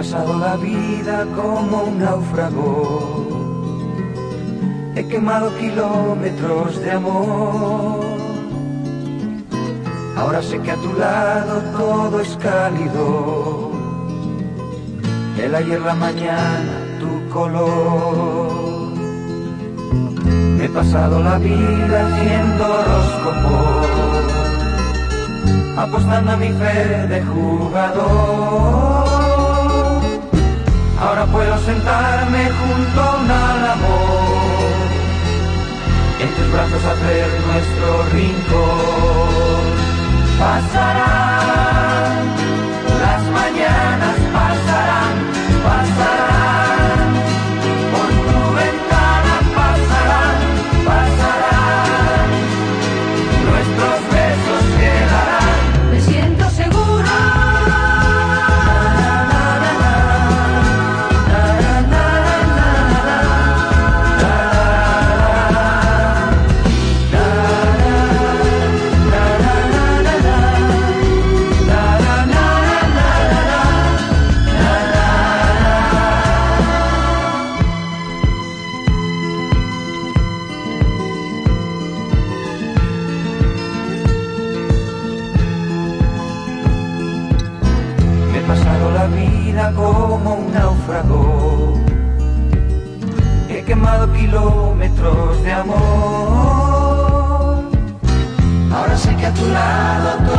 pasado la vida como un náufrago. He quemado kilómetros de amor. Ahora sé que a tu lado todo es cálido. El ayer, la mañana, tu color. Me he pasado la vida haciendo horóscopo, apostando a mi fe de jugador. Ahora puedo sentarme junto a un amor, en tus brazos hacer nuestro rincón. La vida como un náufrago. He quemado kilómetros de amor. Ahora sé que a tu lado.